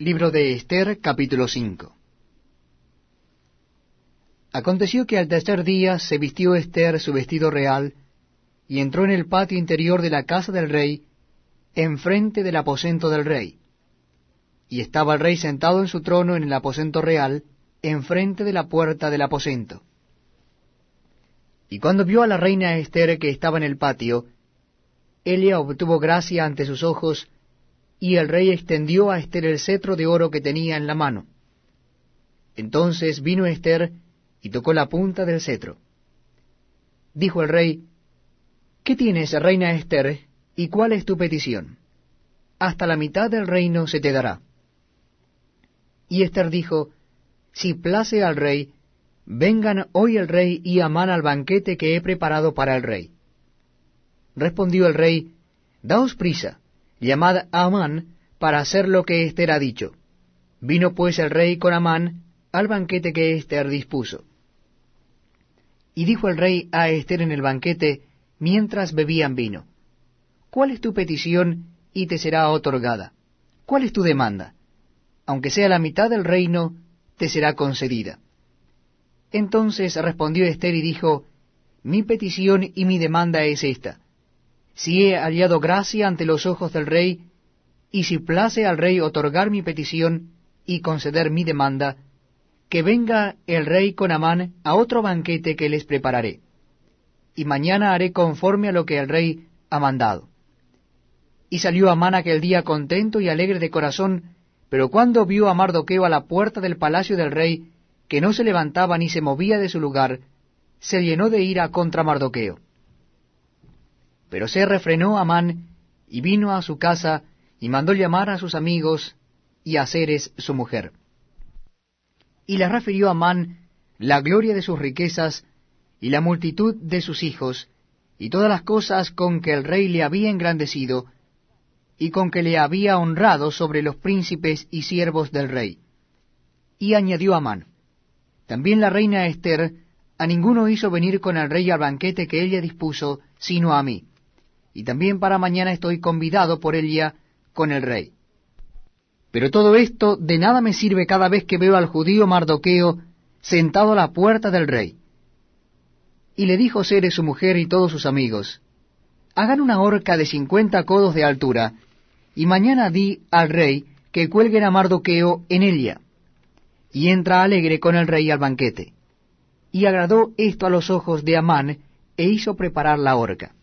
Libro de Esther, capítulo 5 Aconteció que al tercer día se vistió Esther su vestido real, y entró en el patio interior de la casa del rey, enfrente del aposento del rey. Y estaba el rey sentado en su trono en el aposento real, enfrente de la puerta del aposento. Y cuando vio a la reina Esther que estaba en el patio, ella obtuvo gracia ante sus ojos, y el rey extendió a Esther el cetro de oro que tenía en la mano. Entonces vino Esther y tocó la punta del cetro. Dijo el rey, ¿Qué tienes, reina Esther, y cuál es tu petición? Hasta la mitad del reino se te dará. Y Esther dijo, Si place al rey, vengan hoy el rey y Amán al banquete que he preparado para el rey. Respondió el rey, Daos prisa, llamad a Amán para hacer lo que Esther ha dicho. Vino pues el rey con Amán al banquete que Esther dispuso. Y dijo el rey a Esther en el banquete, mientras bebían vino, ¿Cuál es tu petición y te será otorgada? ¿Cuál es tu demanda? Aunque sea la mitad del reino, te será concedida. Entonces respondió Esther y dijo, Mi petición y mi demanda es esta si he hallado gracia ante los ojos del rey, y si place al rey otorgar mi petición y conceder mi demanda, que venga el rey con Amán a otro banquete que les prepararé, y mañana haré conforme a lo que el rey ha mandado. Y salió Amán aquel día contento y alegre de corazón, pero cuando vio a Mardoqueo a la puerta del palacio del rey, que no se levantaba ni se movía de su lugar, se llenó de ira contra Mardoqueo. Pero se refrenó Amán y vino a su casa y mandó llamar a sus amigos y a Ceres su mujer. Y le refirió Amán la gloria de sus riquezas y la multitud de sus hijos y todas las cosas con que el rey le había engrandecido y con que le había honrado sobre los príncipes y siervos del rey. Y añadió Amán, también la reina Esther a ninguno hizo venir con el rey al banquete que ella dispuso, sino a mí y también para mañana estoy convidado por ella con el rey. Pero todo esto de nada me sirve cada vez que veo al judío Mardoqueo sentado a la puerta del rey. Y le dijo Ceres su mujer y todos sus amigos, hagan una horca de cincuenta codos de altura, y mañana di al rey que cuelguen a Mardoqueo en ella. Y entra alegre con el rey al banquete. Y agradó esto a los ojos de Amán, e hizo preparar la horca.